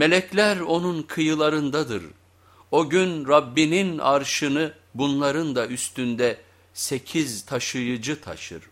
Melekler onun kıyılarındadır. O gün Rabbinin arşını bunların da üstünde sekiz taşıyıcı taşır.